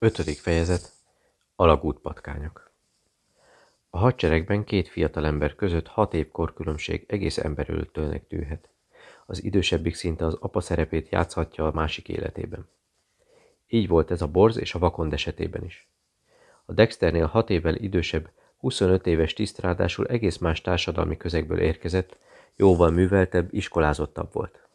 Ötödik fejezet Alagútpatkányok A hadseregben két fiatalember között hat év korkülönbség egész emberöltőnek tűhet. Az idősebbik szinte az apa szerepét játszhatja a másik életében. Így volt ez a Borz és a Vakond esetében is. A Dexternél hat évvel idősebb, 25 éves tiszt egész más társadalmi közegből érkezett, jóval műveltebb, iskolázottabb volt.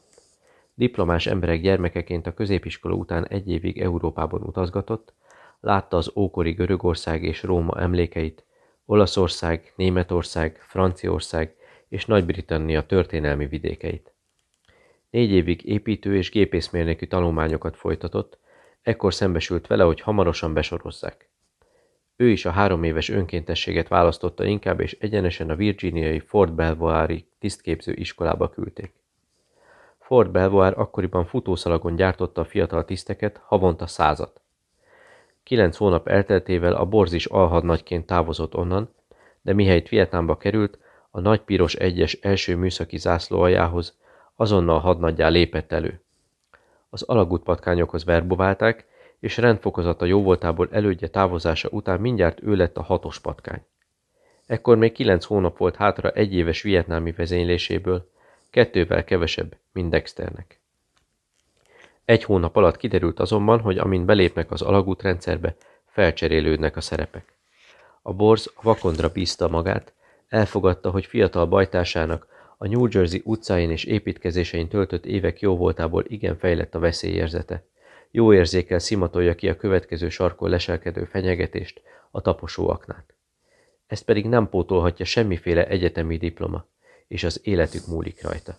Diplomás emberek gyermekeként a középiskola után egy évig Európában utazgatott, látta az ókori Görögország és Róma emlékeit, Olaszország, Németország, Franciaország és Nagy-Britannia történelmi vidékeit. Négy évig építő és gépészmérnöki tanulmányokat folytatott, ekkor szembesült vele, hogy hamarosan besorozzák. Ő is a három éves önkéntességet választotta inkább, és egyenesen a virginiai Fort Belvoir tisztképző iskolába küldték. Fort Belvoir akkoriban futószalagon gyártotta a fiatal tiszteket, havonta százat. Kilenc hónap elteltével a borzis alhadnagyként távozott onnan, de mihelyt Vietnámba került, a nagy piros egyes első műszaki zászló aljához azonnal hadnaggyá lépett elő. Az alagútpatkányokhoz verboválták, és rendfokozata jóvoltából elődje távozása után mindjárt ő lett a hatos patkány. Ekkor még kilenc hónap volt hátra egy éves vietnámi vezényléséből, kettővel kevesebb, mint Dexternek. Egy hónap alatt kiderült azonban, hogy amint belépnek az alagútrendszerbe, felcserélődnek a szerepek. A borz a vakondra bízta magát, elfogadta, hogy fiatal bajtársának a New Jersey utcáin és építkezésein töltött évek jó voltából igen fejlett a veszélyérzete. Jó érzékel szimatolja ki a következő sarkon leselkedő fenyegetést, a taposóaknát. Ezt pedig nem pótolhatja semmiféle egyetemi diploma és az életük múlik rajta.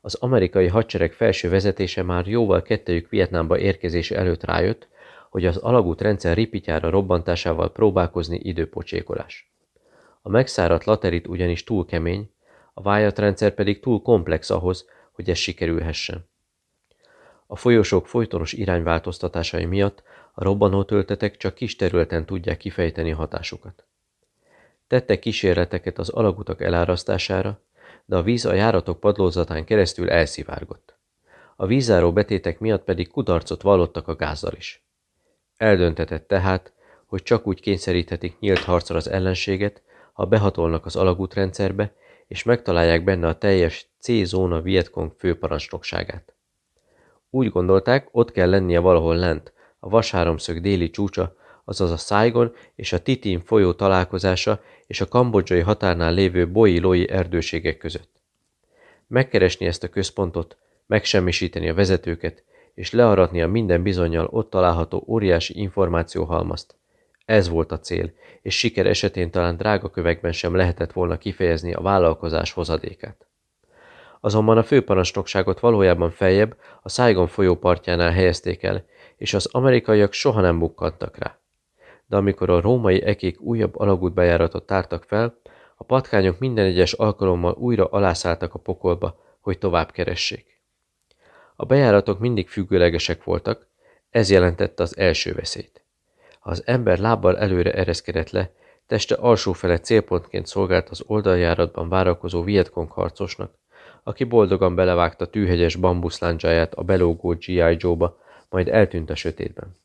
Az amerikai hadsereg felső vezetése már jóval kettejük Vietnámba érkezése előtt rájött, hogy az alagút rendszer ripityára robbantásával próbálkozni időpocsékolás. A megszáradt laterit ugyanis túl kemény, a vájatrendszer pedig túl komplex ahhoz, hogy ez sikerülhessen. A folyosók folytonos irányváltoztatásai miatt a robbanó töltetek csak kis területen tudják kifejteni hatásukat. Tettek kísérleteket az alagutak elárasztására, de a víz a járatok padlózatán keresztül elszivárgott. A vízáró betétek miatt pedig kudarcot vallottak a gázzal is. Eldöntetett tehát, hogy csak úgy kényszeríthetik nyílt harcra az ellenséget, ha behatolnak az alagútrendszerbe, és megtalálják benne a teljes C-zóna Vietkong főparancsnokságát. Úgy gondolták, ott kell lennie valahol lent, a vasháromszög déli csúcsa, azaz a Saigon és a Titin folyó találkozása és a kambodzsai határnál lévő Boi-Loi erdőségek között. Megkeresni ezt a központot, megsemmisíteni a vezetőket, és learatni a minden bizonyal ott található óriási információhalmazt. Ez volt a cél, és siker esetén talán drága kövekben sem lehetett volna kifejezni a vállalkozás hozadékát. Azonban a főparancsnokságot valójában feljebb, a Saigon folyó partjánál helyezték el, és az amerikaiak soha nem bukkantak rá de amikor a római ekék újabb alagútbejáratot tártak fel, a patkányok minden egyes alkalommal újra alászálltak a pokolba, hogy tovább keressék. A bejáratok mindig függőlegesek voltak, ez jelentette az első veszélyt. Ha az ember lábbal előre ereszkedett le, teste alsó fele célpontként szolgált az oldaljáratban várakozó Vietkong harcosnak, aki boldogan belevágta tűhegyes bambuszláncsáját a belógó G.I. Joe-ba, majd eltűnt a sötétben.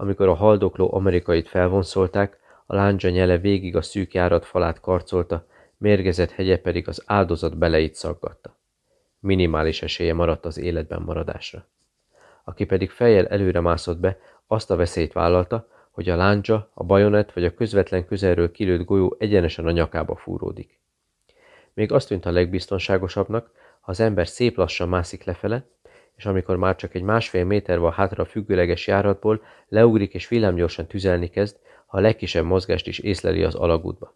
Amikor a haldokló amerikait felvonszolták, a láncsa nyele végig a szűk járat falát karcolta, mérgezett hegye pedig az áldozat beleit szaggatta. Minimális esélye maradt az életben maradásra. Aki pedig fejjel előre mászott be, azt a veszélyt vállalta, hogy a láncsa, a bajonet vagy a közvetlen közelről kilőtt golyó egyenesen a nyakába fúródik. Még azt tűnt a legbiztonságosabbnak, ha az ember szép lassan mászik lefele, és amikor már csak egy másfél méter van hátra a függőleges járatból, leugrik és villámgyorsan tüzelni kezd, ha a legkisebb mozgást is észleli az alagútba.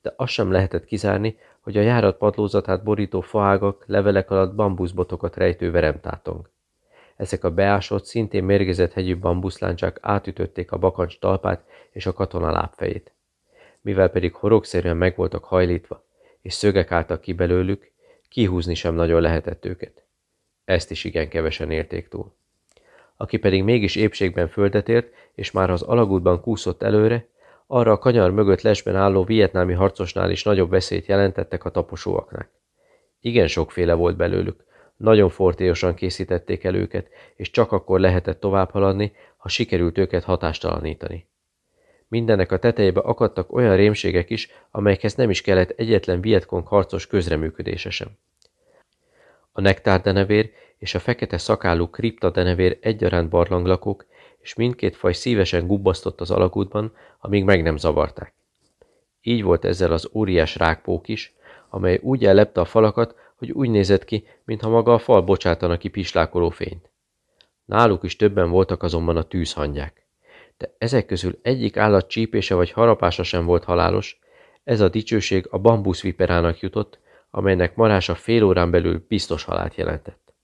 De azt sem lehetett kizárni, hogy a járat padlózatát borító faágak, levelek alatt bambuszbotokat rejtő verem tátong. Ezek a beásott, szintén mérgezett hegyű bambuszláncsák átütötték a bakancs talpát és a katona lábfejét. Mivel pedig horogszerűen meg voltak hajlítva, és szögek álltak ki belőlük, kihúzni sem nagyon lehetett őket. Ezt is igen kevesen érték túl. Aki pedig mégis épségben földet ért, és már az alagútban kúszott előre, arra a kanyar mögött lesben álló vietnámi harcosnál is nagyobb veszélyt jelentettek a taposóaknak. Igen sokféle volt belőlük, nagyon fortélyosan készítették el őket, és csak akkor lehetett tovább haladni, ha sikerült őket hatástalanítani. Mindennek a tetejébe akadtak olyan rémségek is, amelyekhez nem is kellett egyetlen Vietkong harcos közreműködése sem. A nektár denevér és a fekete szakállú kripta denevér egyaránt barlanglakók, és mindkét faj szívesen gubbasztott az alagútban, amíg meg nem zavarták. Így volt ezzel az óriás rákpók is, amely úgy ellepte a falakat, hogy úgy nézett ki, mintha maga a fal bocsátana ki pislákoló fényt. Náluk is többen voltak azonban a tűzhangyák. De ezek közül egyik állat csípése vagy harapása sem volt halálos, ez a dicsőség a bambuszviperának jutott, amelynek marása fél órán belül biztos halált jelentett.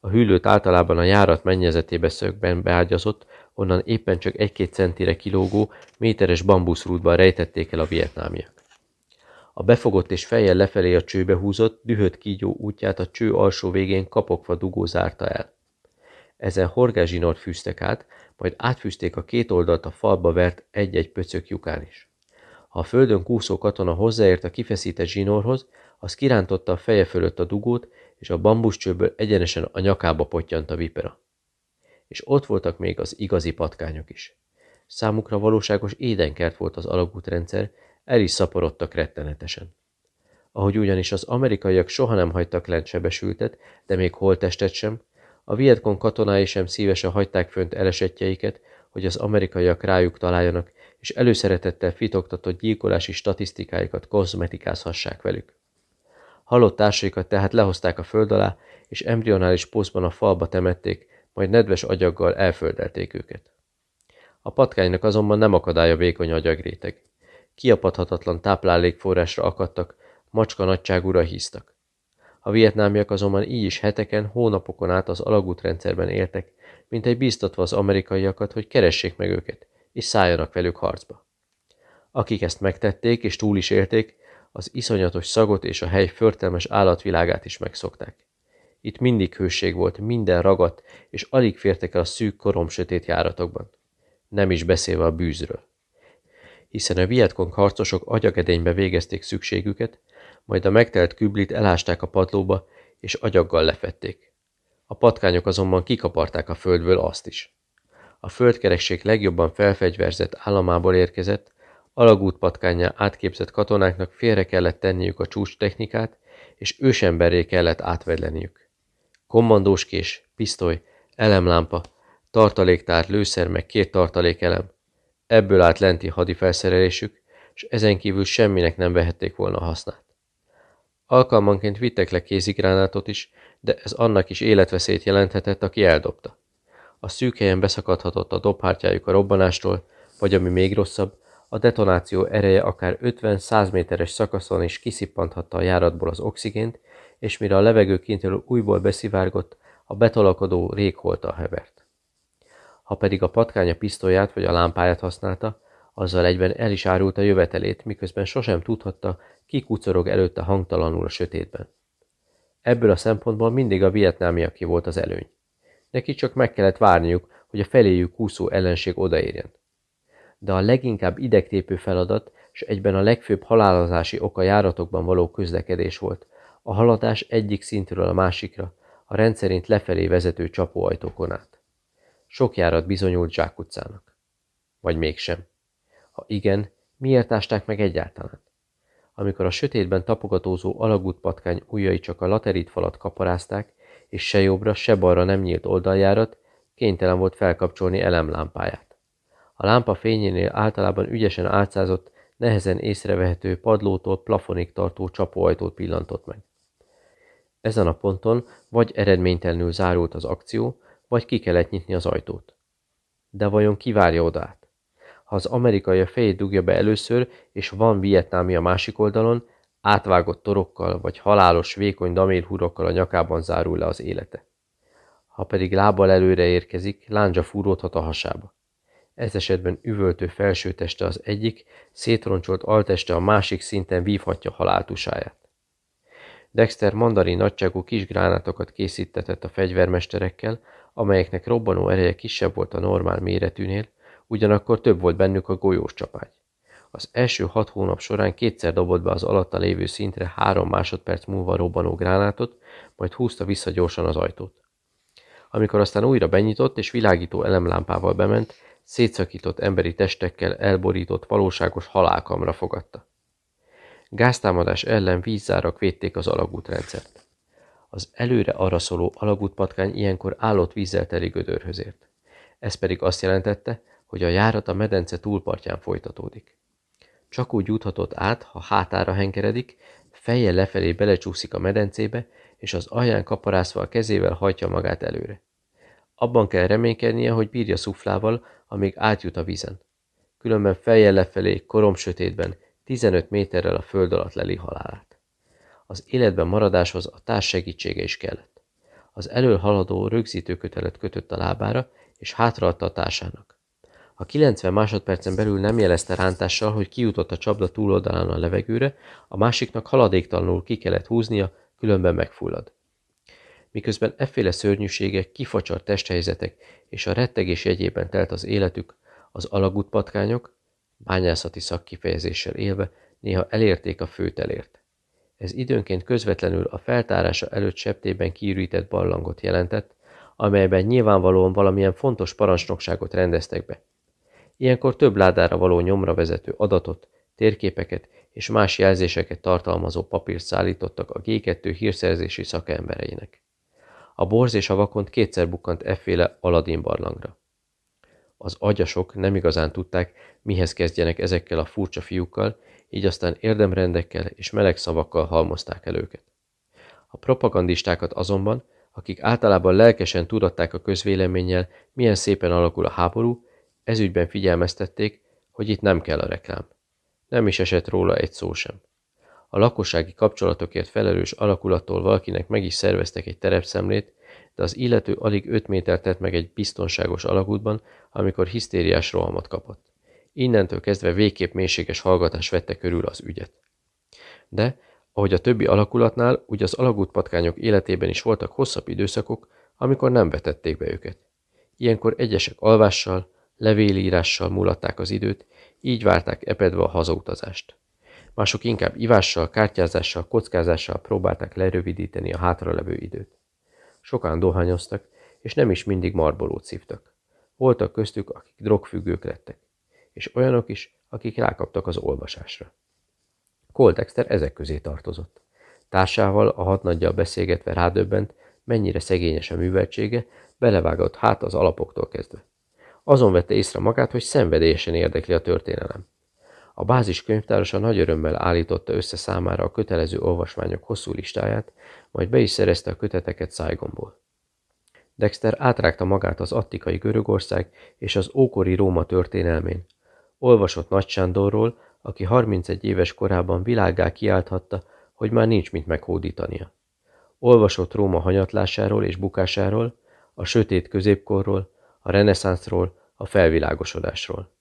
A hűlőt általában a járat mennyezetébe szögben beágyazott, onnan éppen csak egy-két centire kilógó, méteres bambuszrútban rejtették el a vietnámiak. A befogott és fejjel lefelé a csőbe húzott, dühött kígyó útját a cső alsó végén kapokva dugó zárta el. Ezen horgászsinort fűztek át, majd átfűzték a két oldalt a falba vert egy-egy pöcök lyukán is. Ha a földön kúszó katona hozzáért a kifeszített zsinórhoz, az kirántotta a feje fölött a dugót, és a bambuszcsőből egyenesen a nyakába pottyant a vipera. És ott voltak még az igazi patkányok is. Számukra valóságos édenkert volt az alagútrendszer, el is szaporodtak rettenetesen. Ahogy ugyanis az amerikaiak soha nem hagytak lent sebesültet, de még holtestet sem, a Vietkon katonái sem szívesen hagyták fönt elesetjeiket, hogy az amerikaiak rájuk találjanak, és előszeretettel fitoktatott gyilkolási statisztikáikat kozmetikázhassák velük. Halott társaikat tehát lehozták a föld alá, és embrionális posztban a falba temették, majd nedves agyaggal elföldelték őket. A patkánynak azonban nem akadálya vékony agyagréteg. Kiapadhatatlan táplálékforrásra akadtak, macska nagyságúra híztak. A vietnámiak azonban így is heteken, hónapokon át az alagútrendszerben éltek, mint egy bíztatva az amerikaiakat, hogy keressék meg őket, és szálljanak velük harcba. Akik ezt megtették és túl is élték, az iszonyatos szagot és a hely förtelmes állatvilágát is megszokták. Itt mindig hőség volt, minden ragadt, és alig fértek el a szűk korom sötét járatokban. Nem is beszélve a bűzről. Hiszen a Vietkong harcosok agyagedénybe végezték szükségüket, majd a megtelt küblit elásták a padlóba, és agyaggal lefették. A patkányok azonban kikaparták a földből azt is. A földkerekség legjobban felfegyverzett államából érkezett, alagút patkányá átképzett katonáknak félre kellett tenniük a csúcs technikát, és ősemberré kellett átvedleniük. Kommandóskés, pisztoly, elemlámpa, tartaléktár, lőszer meg két tartalékelem. Ebből állt lenti hadifelszerelésük, és ezen kívül semminek nem vehették volna hasznát. Alkalmanként vittek le kézigránátot is, de ez annak is életveszélyt jelenthetett, aki eldobta. A szűk helyen beszakadhatott a dobhártyájuk a robbanástól, vagy ami még rosszabb, a detonáció ereje akár 50-100 méteres szakaszon is kiszippanthatta a járatból az oxigént, és mire a levegő kintről újból beszivárgott, a betolakodó régholta hevert. Ha pedig a patkány a pisztolyát vagy a lámpáját használta, azzal egyben el is árult a jövetelét, miközben sosem tudhatta, ki kucorog előtte hangtalanul a sötétben. Ebből a szempontból mindig a vietnámiaké volt az előny. Neki csak meg kellett várniuk, hogy a feléjük kúszó ellenség odaérjen. De a leginkább idegtépő feladat, és egyben a legfőbb halálozási oka járatokban való közlekedés volt, a haladás egyik szintről a másikra, a rendszerint lefelé vezető csapóajtókon át. Sok járat bizonyult zsákutcának. Vagy mégsem. Ha igen, miért ásták meg egyáltalán? Amikor a sötétben tapogatózó alagútpatkány ujjai csak a laterit falat kaparázták, és se jobbra, se balra nem nyílt oldaljárat, kénytelen volt felkapcsolni elemlámpáját. A lámpa fényénél általában ügyesen álcázott, nehezen észrevehető padlótól plafonig tartó csapóajtót pillantott meg. Ezen a ponton vagy eredménytelenül zárult az akció, vagy ki kellett nyitni az ajtót. De vajon ki várja oda át? Ha az amerikai a fejét dugja be először, és van vietnámi a másik oldalon, átvágott torokkal vagy halálos vékony damérhúrokkal a nyakában zárul le az élete. Ha pedig lábbal előre érkezik, lándzsa fúródhat a hasába. Ez esetben üvöltő felsőteste az egyik, szétroncsolt alteste a másik szinten vívhatja haláltusáját. Dexter mandarin nagyságú kis gránátokat készítetett a fegyvermesterekkel, amelyeknek robbanó ereje kisebb volt a normál méretűnél, ugyanakkor több volt bennük a golyós csapágy. Az első hat hónap során kétszer dobott be az alatta lévő szintre három másodperc múlva robbanó gránátot, majd húzta vissza gyorsan az ajtót. amikor aztán újra benyitott és világító elemlámpával bement, szétszakított emberi testekkel elborított valóságos halálkamra fogadta. Gáztámadás ellen vízzárak védték az alagútrendszert. Az előre araszoló alagútpatkány ilyenkor állott vízzel teli gödörhöz ért. Ez pedig azt jelentette, hogy a járat a medence túlpartján folytatódik. Csak úgy juthatott át, ha hátára hengeredik, fejjel lefelé belecsúszik a medencébe, és az alján kaparászva a kezével hajtja magát előre. Abban kell reménykednie, hogy bírja szuflával, amíg átjut a vízen. Különben fejjel lefelé, korom sötétben, 15 méterrel a föld alatt leli halálát. Az életben maradáshoz a társ segítsége is kellett. Az elől haladó rögzítőkötelet kötött a lábára, és hátraadta a társának. Ha 90 másodpercen belül nem jelezte rántással, hogy kijutott a csapda túloldalán a levegőre, a másiknak haladéktalanul ki kellett húznia, különben megfullad. Miközben efféle szörnyűségek, kifacsart testhelyzetek és a rettegés jegyében telt az életük, az alagútpatkányok, bányászati szakkifejezéssel élve, néha elérték a főtelért. Ez időnként közvetlenül a feltárása előtt septében kiürített ballangot jelentett, amelyben nyilvánvalóan valamilyen fontos parancsnokságot rendeztek be. Ilyenkor több ládára való nyomra vezető adatot, térképeket és más jelzéseket tartalmazó papírt szállítottak a G2 hírszerzési szakembereinek. A borz és a vakont kétszer bukkant efféle Aladin barlangra. Az agyasok nem igazán tudták, mihez kezdjenek ezekkel a furcsa fiúkkal, így aztán érdemrendekkel és meleg szavakkal halmozták el őket. A propagandistákat azonban, akik általában lelkesen tudatták a közvéleménnyel, milyen szépen alakul a háború, ezügyben figyelmeztették, hogy itt nem kell a reklám. Nem is esett róla egy szó sem. A lakossági kapcsolatokért felelős alakulattól valakinek meg is szerveztek egy terepszemlét, de az illető alig 5 méter tett meg egy biztonságos alagútban, amikor hisztériás rohamot kapott. Innentől kezdve végképp mélységes hallgatás vette körül az ügyet. De, ahogy a többi alakulatnál, úgy az alagútpatkányok életében is voltak hosszabb időszakok, amikor nem vetették be őket. Ilyenkor egyesek alvással, levélírással mulatták az időt, így várták epedve a hazautazást. Mások inkább ivással, kártyázással, kockázással próbálták lerövidíteni a hátralevő időt. Sokan dohányoztak, és nem is mindig marbolót szívtak. Voltak köztük, akik drogfüggők lettek, és olyanok is, akik rákaptak az olvasásra. Coltexter ezek közé tartozott. Társával a hatnaggyal beszélgetve rádöbbent, mennyire szegényes a műveltsége, belevágott hát az alapoktól kezdve. Azon vette észre magát, hogy szenvedélyesen érdekli a történelem. A bázis könyvtárosa nagy örömmel állította össze számára a kötelező olvasmányok hosszú listáját, majd be is szerezte a köteteket Saigonból. Dexter átrágta magát az attikai Görögország és az ókori Róma történelmén. Olvasott Nagy Sándorról, aki 31 éves korában világgá kiálthatta, hogy már nincs mit meghódítania. Olvasott Róma hanyatlásáról és bukásáról, a sötét középkorról, a reneszánszról, a felvilágosodásról.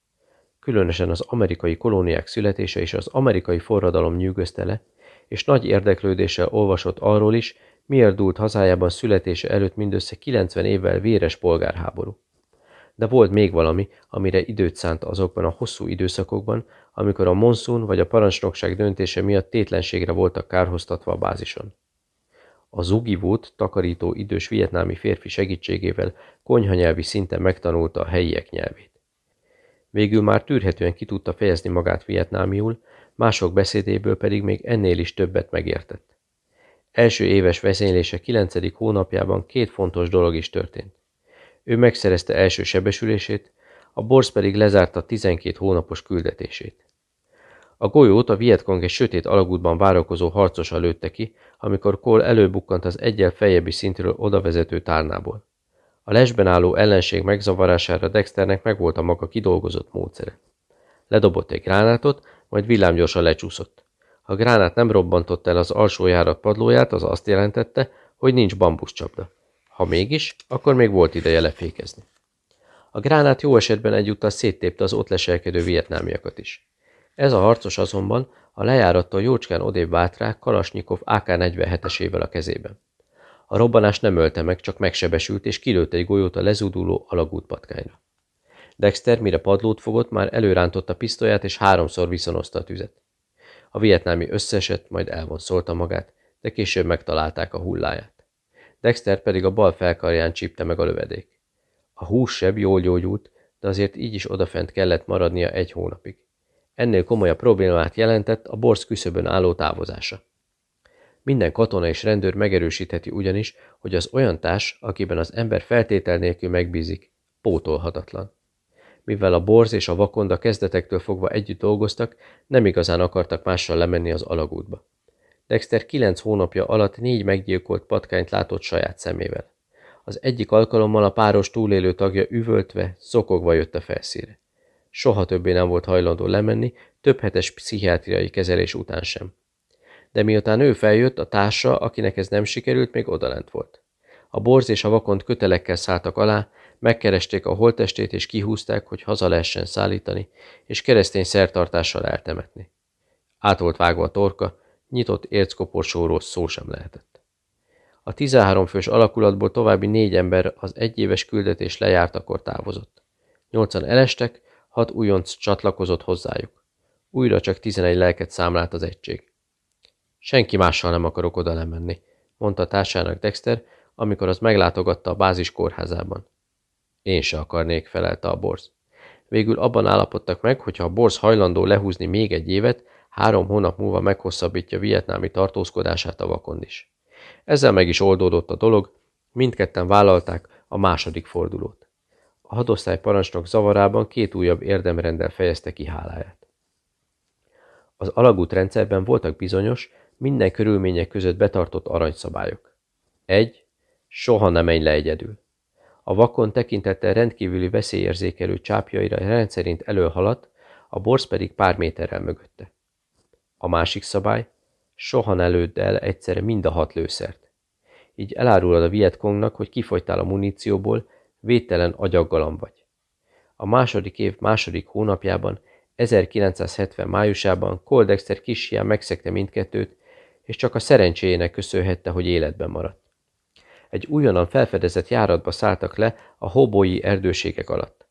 Különösen az amerikai kolóniák születése és az amerikai forradalom nyűgözte le, és nagy érdeklődéssel olvasott arról is, miért dúlt hazájában születése előtt mindössze 90 évvel véres polgárháború. De volt még valami, amire időt szánt azokban a hosszú időszakokban, amikor a monszun vagy a parancsnokság döntése miatt tétlenségre voltak kárhoztatva a bázison. A Zugivót takarító idős vietnámi férfi segítségével konyhanyelvi szinten megtanulta a helyiek nyelvét. Végül már tűrhetően ki tudta fejezni magát vietnámiul, mások beszédéből pedig még ennél is többet megértett. Első éves vezénylése kilencedik hónapjában két fontos dolog is történt. Ő megszerezte első sebesülését, a borz pedig lezárta 12 hónapos küldetését. A golyót a Vietkong egy sötét alagútban várakozó harcosa lőtte ki, amikor Cole előbukkant az egyel fejebbi szintről odavezető tárnából. A lesben álló ellenség megzavarására Dexternek megvolt a maga kidolgozott módszere. Ledobott egy gránátot, majd villámgyorsan lecsúszott. Ha a gránát nem robbantott el az alsó járat padlóját, az azt jelentette, hogy nincs bambuszcsapda. Ha mégis, akkor még volt ideje lefékezni. A gránát jó esetben egyúttal széttépte az ott leselkedő vietnámiakat is. Ez a harcos azonban a lejárattól jócskán odébb vált rá Kalasnyikov AK-47-esével a kezében. A robbanás nem ölte meg, csak megsebesült, és kilőtt egy golyót a lezúduló alagútpatkányra. Dexter, mire padlót fogott, már előrántotta pisztolyát, és háromszor viszonozta a tüzet. A vietnámi összeesett, majd elvonszolta magát, de később megtalálták a hulláját. Dexter pedig a bal felkarján csípte meg a lövedék. A hússeb jól gyógyult, de azért így is odafent kellett maradnia egy hónapig. Ennél komolyabb problémát jelentett a borz küszöbön álló távozása. Minden katona és rendőr megerősítheti ugyanis, hogy az olyan társ, akiben az ember feltétel nélkül megbízik, pótolhatatlan. Mivel a borz és a vakonda kezdetektől fogva együtt dolgoztak, nem igazán akartak mással lemenni az alagútba. Dexter kilenc hónapja alatt négy meggyilkolt patkányt látott saját szemével. Az egyik alkalommal a páros túlélő tagja üvöltve, szokogva jött a felszíre. Soha többé nem volt hajlandó lemenni, több hetes pszichiátriai kezelés után sem. De miután ő feljött, a társa, akinek ez nem sikerült, még odalent volt. A borz és a vakont kötelekkel szálltak alá, megkeresték a holtestét és kihúzták, hogy haza lehessen szállítani, és keresztény szertartással eltemetni. Át volt vágva a torka, nyitott érckoporsóról szó sem lehetett. A 13 fős alakulatból további négy ember az egyéves küldetés lejártakor távozott. Nyolcan elestek, hat újonc csatlakozott hozzájuk. Újra csak 11 lelket számlált az egység. Senki mással nem akarok oda lemenni, mondta társának Dexter, amikor az meglátogatta a bázis kórházában. Én se akarnék, felelte a borz. Végül abban állapodtak meg, hogy ha a borz hajlandó lehúzni még egy évet, három hónap múlva meghosszabbítja vietnámi tartózkodását a vakond is. Ezzel meg is oldódott a dolog, mindketten vállalták a második fordulót. A hadosztály parancsnok zavarában két újabb érdemrendel fejezte ki háláját. Az alagút rendszerben voltak bizonyos, minden körülmények között betartott aranyszabályok. Egy, soha nem menj le egyedül. A vakon tekintettel rendkívüli veszélyérzékelő csápjaira rendszerint előhaladt, a borz pedig pár méterrel mögötte. A másik szabály, soha ne lőd el egyszerre mind a hat lőszert. Így elárulod a Vietkongnak, hogy kifogytál a munícióból, védtelen agyaggalam vagy. A második év második hónapjában, 1970 májusában Coldexter kis megszegte mindkettőt, és csak a szerencséjének köszönhette, hogy életben maradt. Egy újonnan felfedezett járatba szálltak le a hobói erdőségek alatt.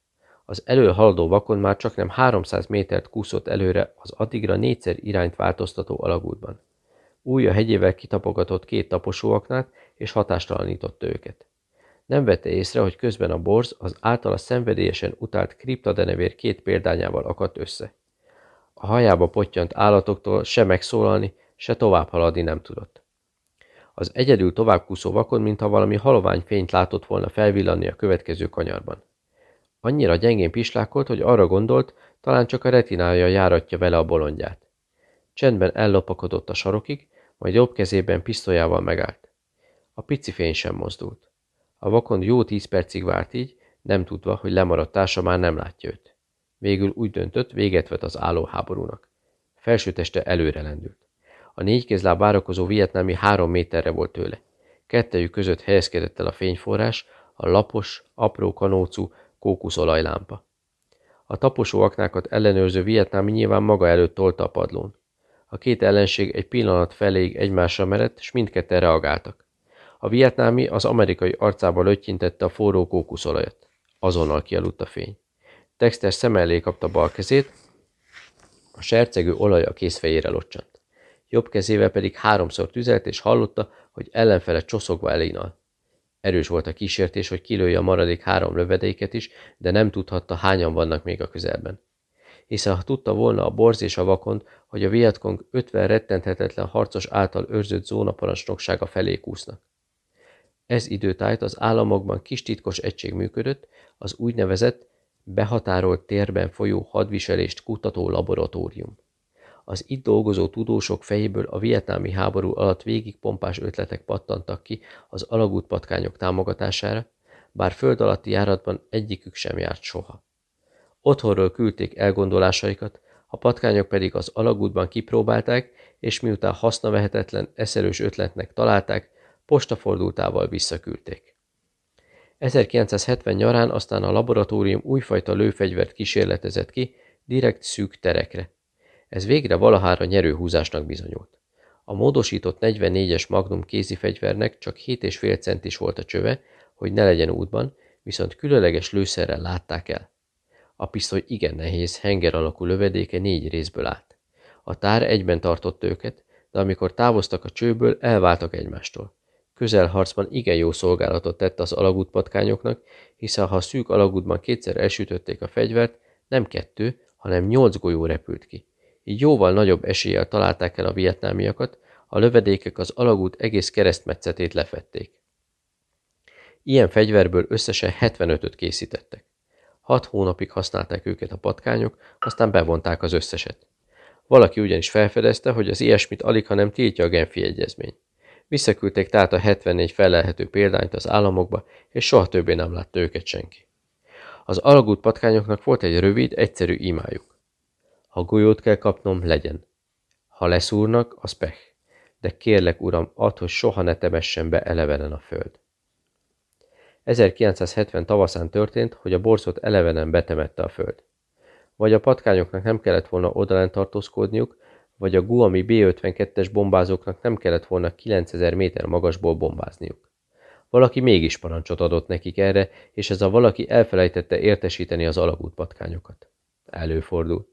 Az elől haladó vakon már csak nem 300 métert kúszott előre az addigra négyszer irányt változtató alagútban. Újja hegyével kitapogatott két taposóaknát, és hatástalanította őket. Nem vette észre, hogy közben a borz az általa szenvedélyesen utált kriptadenevér két példányával akadt össze. A hajába pottyant állatoktól se megszólalni, se tovább haladni nem tudott. Az egyedül tovább kúszó vakon, mintha valami halovány fényt látott volna felvillanni a következő kanyarban. Annyira gyengén pislákolt, hogy arra gondolt, talán csak a retinája járatja vele a bolondját. Csendben ellopakodott a sarokig, majd jobb kezében pisztolyával megállt. A pici fény sem mozdult. A vakon jó tíz percig várt így, nem tudva, hogy lemaradt társa már nem látja őt. Végül úgy döntött, véget vet az álló háborúnak. Felsőteste előre lendült. A négy kézláb várakozó vietnámi három méterre volt tőle. Kettejük között helyezkedett el a fényforrás, a lapos, apró kanócú kókuszolajlámpa. A taposó aknákat ellenőrző vietnámi nyilván maga előtt tolta a padlón. A két ellenség egy pillanat feléig egymásra merett, és mindketten reagáltak. A vietnámi az amerikai arcába löttyintette a forró kókuszolajat. Azonnal kialudt a fény. Dexter szem kapta bal kezét, a sercegő olaj a kézfejére locsant jobb kezével pedig háromszor tüzelt, és hallotta, hogy ellenfele csoszogva elinal. Erős volt a kísértés, hogy kilője a maradék három lövedéket is, de nem tudhatta, hányan vannak még a közelben. Hiszen ha tudta volna a borz és a vakond, hogy a Vietcong 50 rettenthetetlen harcos által őrzött zónaparancsnoksága felé kúsznak. Ez időtájt az államokban kis titkos egység működött, az úgynevezett behatárolt térben folyó hadviselést kutató laboratórium. Az itt dolgozó tudósok fejéből a vietnámi háború alatt végig pompás ötletek pattantak ki az alagútpatkányok támogatására, bár föld alatti járatban egyikük sem járt soha. Otthonról küldték elgondolásaikat, a patkányok pedig az alagútban kipróbálták, és miután hasznavehetetlen, eszelős ötletnek találták, postafordultával visszaküldték. 1970 nyarán aztán a laboratórium újfajta lőfegyvert kísérletezett ki, direkt szűk terekre. Ez végre valahára nyerőhúzásnak bizonyult. A módosított 44-es Magnum kézifegyvernek csak 7,5 centis volt a csöve, hogy ne legyen útban, viszont különleges lőszerrel látták el. A pisztoly igen nehéz, henger alakú lövedéke négy részből állt. A tár egyben tartott őket, de amikor távoztak a csőből, elváltak egymástól. Közelharcban igen jó szolgálatot tett az alagútpatkányoknak, hiszen ha a szűk alagútban kétszer elsütötték a fegyvert, nem kettő, hanem nyolc golyó repült ki. Így jóval nagyobb eséllyel találták el a vietnámiakat, a lövedékek az alagút egész keresztmetszetét lefették. Ilyen fegyverből összesen 75-öt készítettek. Hat hónapig használták őket a patkányok, aztán bevonták az összeset. Valaki ugyanis felfedezte, hogy az ilyesmit alig, ha nem tiltja a Genfi egyezmény. Visszaküldték tehát a 74 felelhető példányt az államokba, és soha többé nem látta őket senki. Az alagút patkányoknak volt egy rövid, egyszerű imájuk. Ha golyót kell kapnom, legyen. Ha leszúrnak, az pech. De kérlek, uram, add, hogy soha ne temessen be elevenen a föld. 1970 tavaszán történt, hogy a borzot elevenen betemette a föld. Vagy a patkányoknak nem kellett volna odalent tartózkodniuk, vagy a Guami B-52-es bombázóknak nem kellett volna 9000 méter magasból bombázniuk. Valaki mégis parancsot adott nekik erre, és ez a valaki elfelejtette értesíteni az alagútpatkányokat. Előfordul.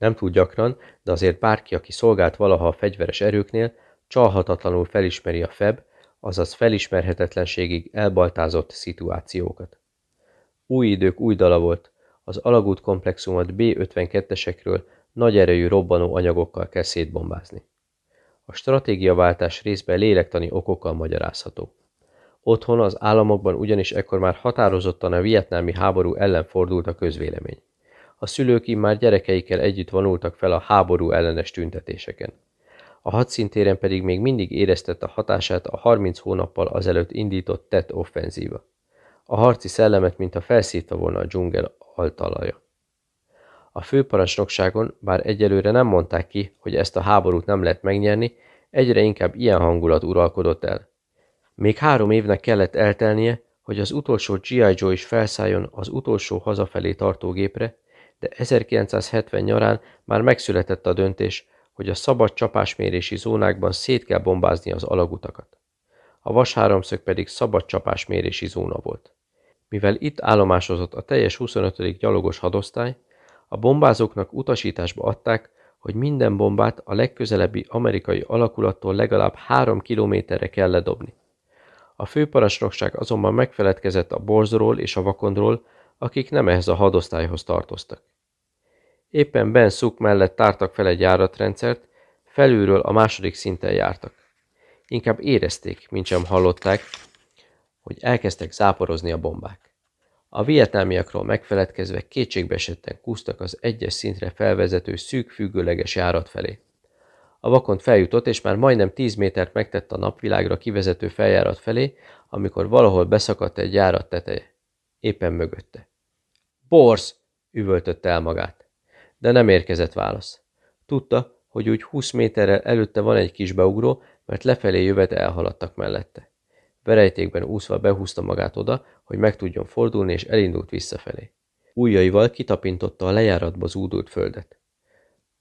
Nem túl gyakran, de azért bárki, aki szolgált valaha a fegyveres erőknél, csalhatatlanul felismeri a FEB, azaz felismerhetetlenségig elbaltázott szituációkat. Új idők új dala volt, az alagút komplexumot B-52-esekről nagy erejű robbanó anyagokkal kell szétbombázni. A stratégiaváltás részben lélektani okokkal magyarázható. Otthon az államokban ugyanis ekkor már határozottan a vietnámi háború ellen fordult a közvélemény. A szülők már gyerekeikkel együtt vonultak fel a háború ellenes tüntetéseken. A hadszintéren pedig még mindig éreztette hatását a 30 hónappal azelőtt indított tett offenzíva. A harci szellemet, mint a felszívta volna a dzsungel altalaja. A főparancsnokságon, bár egyelőre nem mondták ki, hogy ezt a háborút nem lehet megnyerni, egyre inkább ilyen hangulat uralkodott el. Még három évnek kellett eltelnie, hogy az utolsó G.I. Joe is felszálljon az utolsó hazafelé tartó gépre, de 1970 nyarán már megszületett a döntés, hogy a szabad csapásmérési zónákban szét kell bombázni az alagutakat. A vasháromszög pedig szabad csapásmérési zóna volt. Mivel itt állomásozott a teljes 25. gyalogos hadosztály, a bombázóknak utasításba adták, hogy minden bombát a legközelebbi amerikai alakulattól legalább három kilométerre kell ledobni. A főparancsnokság azonban megfeledkezett a borzról és a vakondról, akik nem ehhez a hadosztályhoz tartoztak. Éppen Ben Suk mellett tártak fel egy járatrendszert, felülről a második szinten jártak. Inkább érezték, mint sem hallották, hogy elkezdtek záporozni a bombák. A vietnámiakról megfeledkezve esetten kúztak az egyes szintre felvezető szűk függőleges járat felé. A vakont feljutott, és már majdnem tíz métert megtett a napvilágra kivezető feljárat felé, amikor valahol beszakadt egy járat teteje. Éppen mögötte. Borsz! üvöltötte el magát. De nem érkezett válasz. Tudta, hogy úgy 20 méterrel előtte van egy kis beugró, mert lefelé jövet elhaladtak mellette. Verejtékben úszva behúzta magát oda, hogy meg tudjon fordulni, és elindult visszafelé. Újjaival kitapintotta a lejáratba zúdult földet.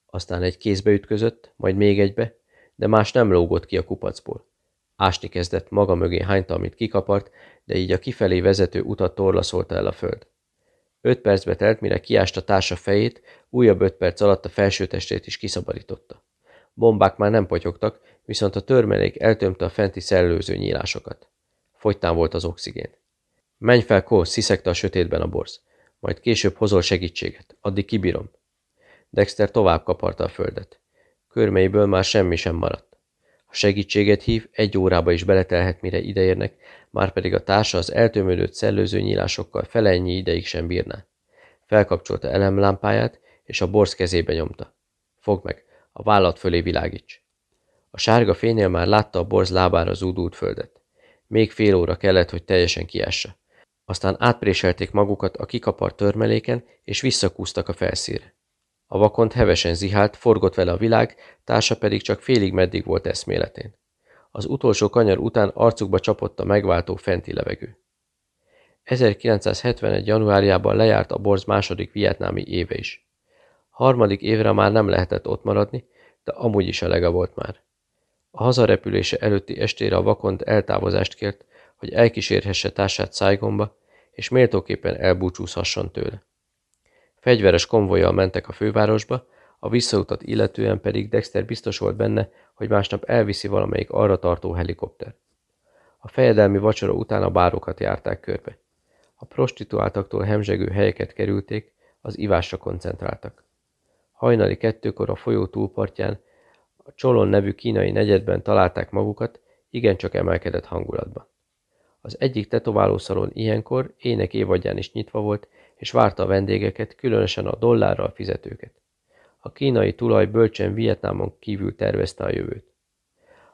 Aztán egy kézbe ütközött, majd még egybe, de más nem lógott ki a kupacból. Ásni kezdett maga mögé hányta, amit kikapart, de így a kifelé vezető utat torlaszolta el a föld. Öt percbe telt, mire kiásta társa fejét, újabb öt perc alatt a felső testét is kiszabadította. Bombák már nem potyogtak, viszont a törmelék eltömte a fenti szellőző nyílásokat. Fogytán volt az oxigén. Menj fel, Kó, sziszegte a sötétben a borz. Majd később hozol segítséget. Addig kibírom. Dexter tovább kaparta a földet. Körmeiből már semmi sem maradt. Ha segítséget hív, egy órába is beletelhet, mire ideérnek, már pedig a társa az eltömődött szellőző nyílásokkal fele ennyi ideig sem bírná. Felkapcsolta elemlámpáját, és a borz kezébe nyomta. Fogd meg, a vállat fölé világíts. A sárga fénynél már látta a borz lábára zúdult földet. Még fél óra kellett, hogy teljesen kiássa. Aztán átpréselték magukat a kikapart törmeléken, és visszakúztak a felszíre. A vakont hevesen zihált, forgott vele a világ, társa pedig csak félig meddig volt eszméletén. Az utolsó kanyar után arcukba csapott a megváltó fenti levegő. 1971. januárjában lejárt a borz második vietnámi éve is. Harmadik évre már nem lehetett ott maradni, de amúgy is elega volt már. A hazarepülése előtti estére a vakont eltávozást kért, hogy elkísérhesse társát Szájgomba, és méltóképpen elbúcsúzhasson tőle. Fegyveres konvojjal mentek a fővárosba, a visszautat illetően pedig Dexter biztos volt benne, hogy másnap elviszi valamelyik arra tartó helikopter. A fejedelmi vacsora után a bárokat járták körbe. A prostituáltaktól hemzsegő helyeket kerülték, az ivásra koncentráltak. Hajnali kettőkor a folyó túlpartján, a Csolon nevű kínai negyedben találták magukat, igencsak emelkedett hangulatban. Az egyik tetoválószalon ilyenkor ének évadján is nyitva volt, és várta a vendégeket, különösen a dollárral fizetőket. A kínai tulaj bölcsen Vietnámon kívül tervezte a jövőt.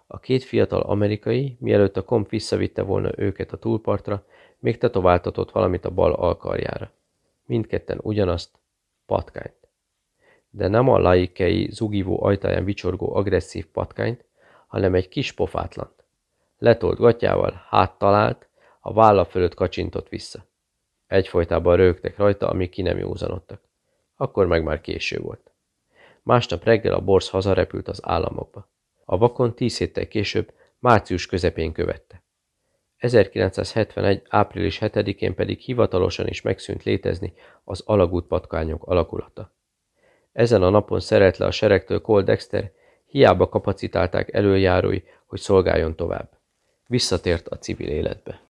A két fiatal amerikai, mielőtt a komp visszavitte volna őket a túlpartra, még tetováltatott valamit a bal alkarjára. Mindketten ugyanazt, patkányt. De nem a laikei zugivó ajtaján vicsorgó agresszív patkányt, hanem egy kis pofátlant. Letolt gatyával, hát talált, a válla fölött kacsintott vissza. Egyfolytában rögtek rajta, amíg ki nem józanodtak. Akkor meg már késő volt. Másnap reggel a borz hazarepült az államokba. A vakon tíz héttel később, március közepén követte. 1971. április 7-én pedig hivatalosan is megszűnt létezni az alagút patkányok alakulata. Ezen a napon szerelt le a seregtől Cole Dexter, hiába kapacitálták előjárói, hogy szolgáljon tovább. Visszatért a civil életbe.